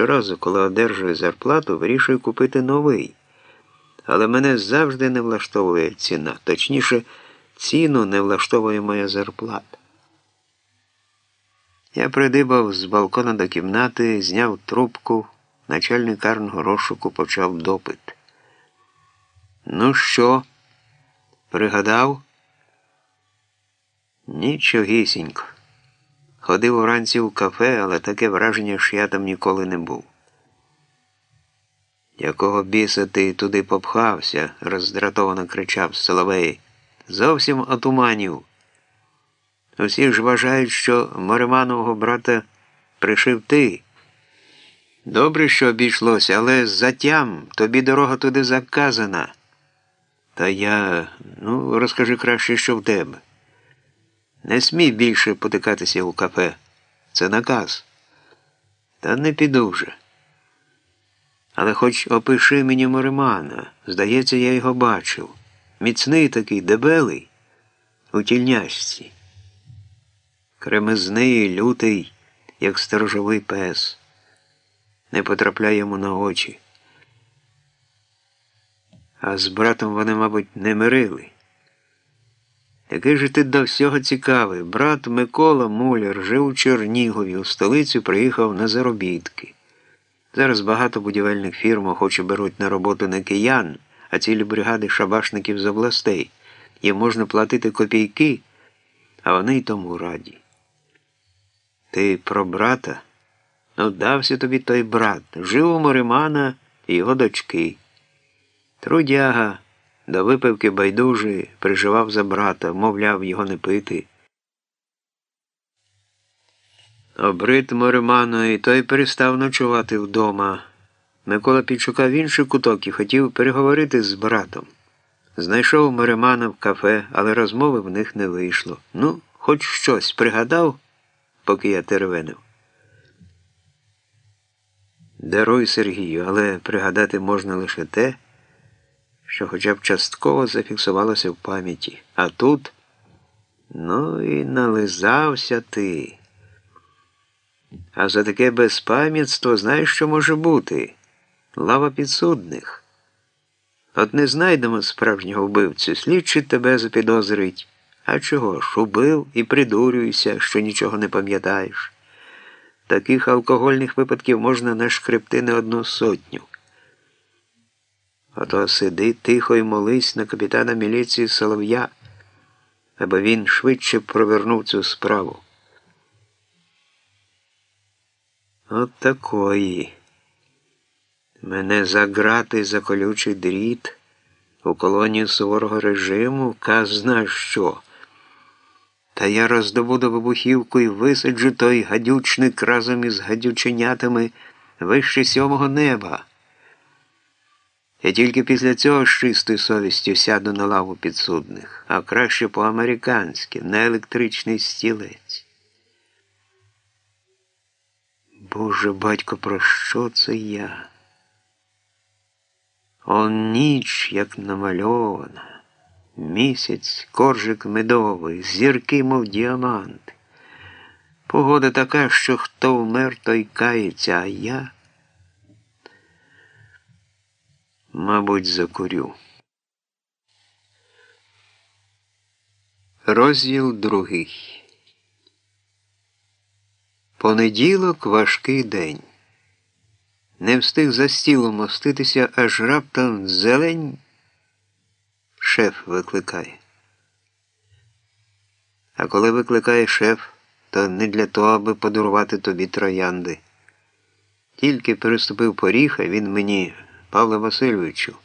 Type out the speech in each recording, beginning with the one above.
Щоразу, коли одержую зарплату, вирішую купити новий. Але мене завжди не влаштовує ціна. Точніше, ціну не влаштовує моя зарплата. Я придибав з балкона до кімнати, зняв трубку, начальник карного розшуку почав допит. Ну що, пригадав? Нічогісінько. Ходив уранці в кафе, але таке враження, що я там ніколи не був. Якого біса ти туди попхався? роздратовано кричав Соловей. Зовсім отуманів. Усі ж вважають, що Мориманового брата пришив ти. Добре, що обійшлося, але затям тобі дорога туди заказана. Та я, ну, розкажи краще, що в тебе. Не смій більше потикатися у кафе. Це наказ. Та не піду вже. Але хоч опиши мені Моримана, здається, я його бачив. Міцний такий, дебелий, у тільняшці. Кремезний, лютий, як сторожовий пес. Не потрапляє йому на очі. А з братом вони, мабуть, не мирили. Який же ти до всього цікавий? Брат Микола Муляр жив у Чернігові, у столицю приїхав на заробітки. Зараз багато будівельних фірм охоче беруть на роботу не киян, а цілі бригади шабашників з областей. Їм можна платити копійки, а вони й тому раді. Ти про брата? Ну, дався тобі той брат. Жив у Моримана і його дочки. Трудяга. До випивки байдужий переживав за брата, мовляв, його не пити. Обрит Мориману і той перестав ночувати вдома. Микола підшукав інший куток і хотів переговорити з братом. Знайшов Моримана в кафе, але розмови в них не вийшло. Ну, хоч щось пригадав, поки я теревенив. Даруй Сергію, але пригадати можна лише те що хоча б частково зафіксувалося в пам'яті. А тут, ну і нализався ти. А за таке безпам'ятство знаєш, що може бути? Лава підсудних. От не знайдемо справжнього вбивцю, слідчий тебе запідозрить. А чого ж, убив і придурюйся, що нічого не пам'ятаєш. Таких алкогольних випадків можна нашкребти не одну сотню. Ото сиди тихо і молись на капітана міліції Солов'я, аби він швидше провернув цю справу. От такої. Мене заграти за колючий дріт у колонію суворого режиму, казна що. Та я роздобуду вибухівку і висаджу той гадючник разом із гадюченятами вище сьомого неба. Я тільки після цього з чистою совістю сяду на лаву підсудних, а краще по-американськи, на електричний стілець. Боже батько, про що це я? Он ніч, як намальована, місяць, коржик медовий, зірки, мов діаманти. Погода така, що хто вмер, той кається, а я. Мабуть, закурю. Розділ другий. Понеділок важкий день. Не встиг за стілом моститися, аж раптом зелень. Шеф викликає. А коли викликає шеф, то не для того, аби подарувати тобі троянди. Тільки переступив поріг, а він мені. Павле Васильовичу,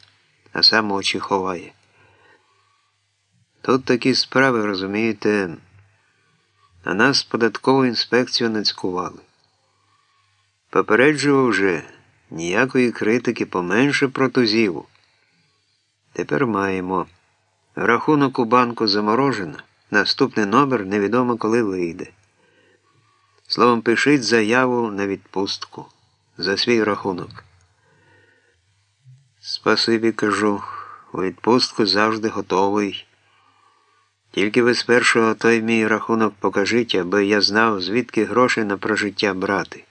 а сам очі ховає. Тут такі справи, розумієте, на нас податкову інспекцію нацькували. Попереджував вже ніякої критики поменше про протузіву. Тепер маємо. Рахунок у банку заморожено, наступний номер невідомо коли вийде. Словом, пишіть заяву на відпустку за свій рахунок. Спасибі кажу, у відпустку завжди готовий. Тільки ви спершу той мій рахунок покажіть, аби я знав, звідки гроші на прожиття брати.